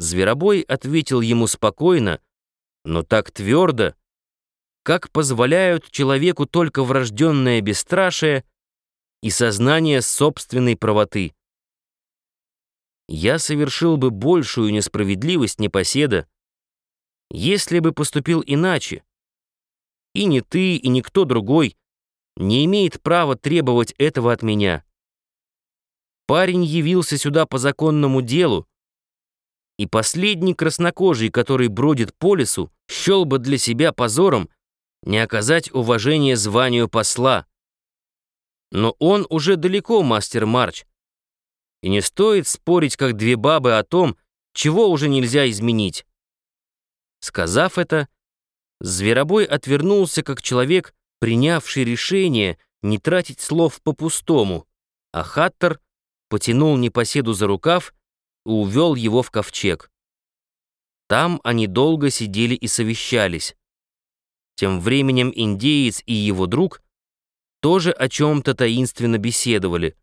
Зверобой ответил ему спокойно, но так твердо, как позволяют человеку только врожденное бесстрашие и сознание собственной правоты. Я совершил бы большую несправедливость непоседа, если бы поступил иначе. И ни ты, и никто другой не имеет права требовать этого от меня. Парень явился сюда по законному делу, и последний краснокожий, который бродит по лесу, счел бы для себя позором не оказать уважения званию посла. Но он уже далеко, мастер Марч, и не стоит спорить, как две бабы, о том, чего уже нельзя изменить. Сказав это, Зверобой отвернулся, как человек, принявший решение не тратить слов по-пустому, а Хаттер потянул непоседу за рукав увел его в ковчег. Там они долго сидели и совещались. Тем временем индеец и его друг тоже о чем-то таинственно беседовали.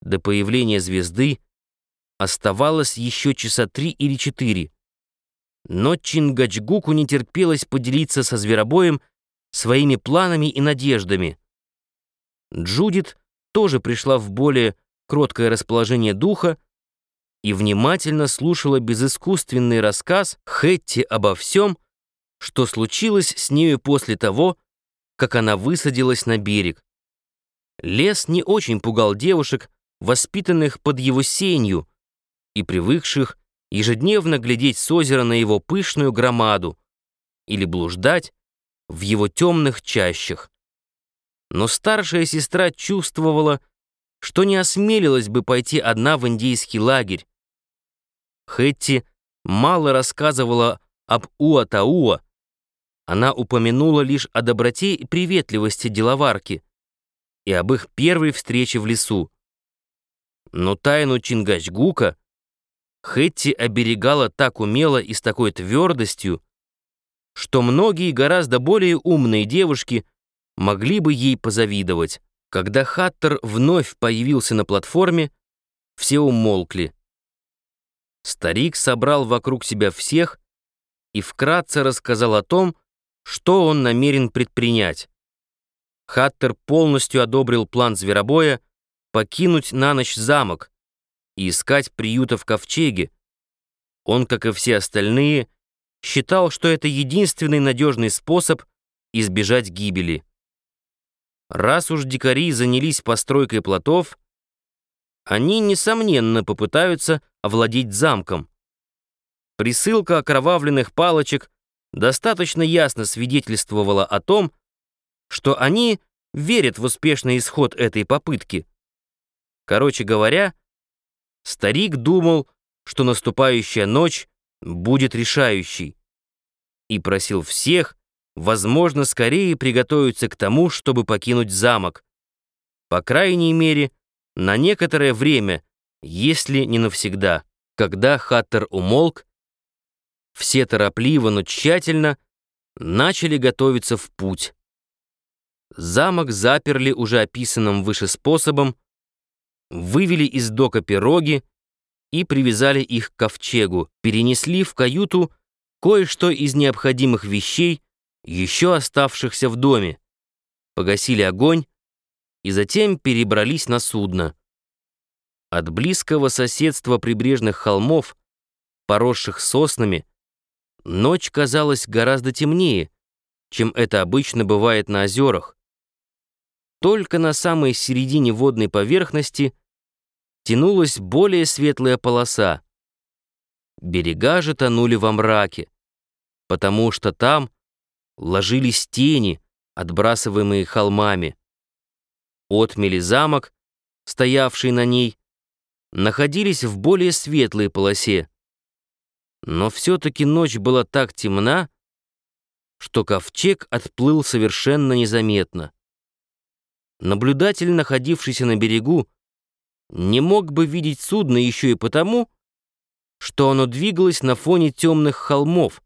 До появления звезды оставалось еще часа три или четыре. Но Чингачгуку не терпелось поделиться со зверобоем своими планами и надеждами. Джудит тоже пришла в более кроткое расположение духа и внимательно слушала безыскусственный рассказ Хэтти обо всем, что случилось с нею после того, как она высадилась на берег. Лес не очень пугал девушек, воспитанных под его сенью и привыкших ежедневно глядеть с озера на его пышную громаду или блуждать в его темных чащах. Но старшая сестра чувствовала, что не осмелилась бы пойти одна в индийский лагерь. Хэтти мало рассказывала об Уатауа, она упомянула лишь о доброте и приветливости деловарки и об их первой встрече в лесу. Но тайну Чингачгука Хэтти оберегала так умело и с такой твердостью, что многие гораздо более умные девушки могли бы ей позавидовать. Когда Хаттер вновь появился на платформе, все умолкли. Старик собрал вокруг себя всех и вкратце рассказал о том, что он намерен предпринять. Хаттер полностью одобрил план зверобоя покинуть на ночь замок и искать приюта в ковчеге. Он, как и все остальные, считал, что это единственный надежный способ избежать гибели. Раз уж дикари занялись постройкой плотов, они, несомненно, попытаются овладеть замком. Присылка окровавленных палочек достаточно ясно свидетельствовала о том, что они верят в успешный исход этой попытки. Короче говоря, старик думал, что наступающая ночь будет решающей, и просил всех возможно, скорее приготовиться к тому, чтобы покинуть замок. По крайней мере, на некоторое время, если не навсегда. Когда Хаттер умолк, все торопливо, но тщательно начали готовиться в путь. Замок заперли уже описанным выше способом, вывели из дока пироги и привязали их к ковчегу, перенесли в каюту кое-что из необходимых вещей, еще оставшихся в доме, погасили огонь и затем перебрались на судно. От близкого соседства прибрежных холмов, поросших соснами, ночь казалась гораздо темнее, чем это обычно бывает на озерах. Только на самой середине водной поверхности тянулась более светлая полоса. Берега же тонули во мраке, потому что там ложились тени, отбрасываемые холмами. Отмели замок, стоявший на ней, находились в более светлой полосе. Но все-таки ночь была так темна, что ковчег отплыл совершенно незаметно. Наблюдатель, находившийся на берегу, не мог бы видеть судно еще и потому, что оно двигалось на фоне темных холмов,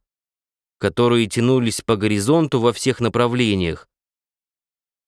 которые тянулись по горизонту во всех направлениях.